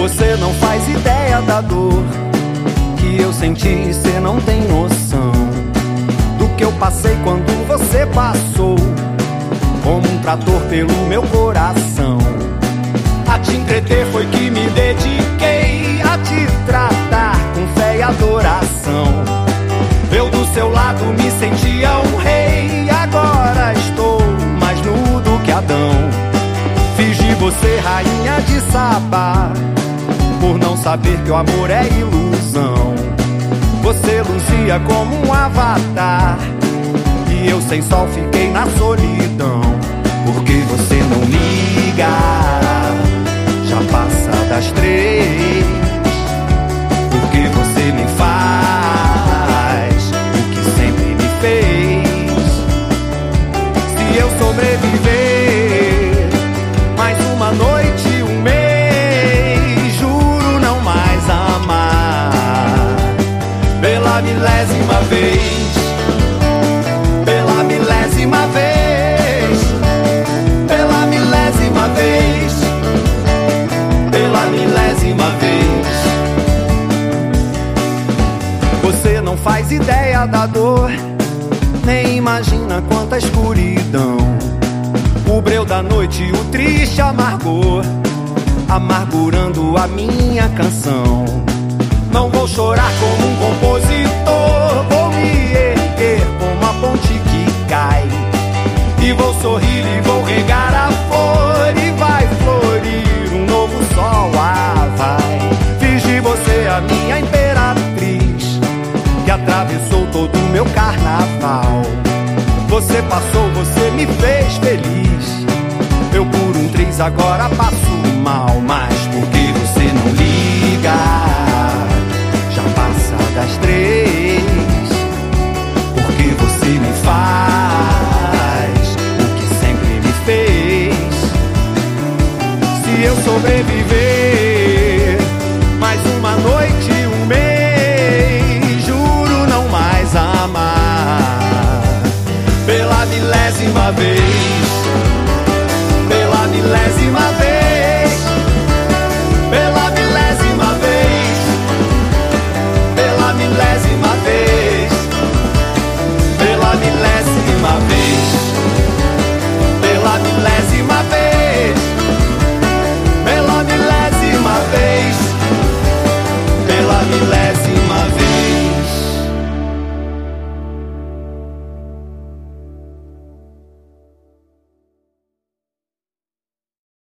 Você não faz ideia da dor que eu senti, você não tem noção do que eu passei quando você passou, como um trator pelo meu coração. A te entreter foi que me dediquei a te tratar com fé e adoração. Eu do seu lado me sentia um rei, agora estou mais nudo que Adão. Fiz de você rainha de Sabá por não saber que o amor é ilusão. Você luzia como um avatar, e eu sem sol fiquei na solidão. Porque você não liga, já passa das três. Porque você me faz o que sempre me fez. Se eu sobreviver pela milésima vez, pela milésima vez, pela milésima vez. Você não faz ideia da dor, nem imagina quanta escuridão. O breu da noite, o triste amargor, amargurando a minha canção. Não vou chorar como um compositor, que atravessou todo o meu carnaval. Você passou, você me fez feliz. Eu por um triz agora passo mal, mas